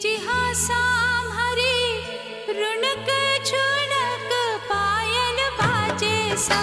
इतिहासां हरि ऋणक छुणक पायल बाजे सा।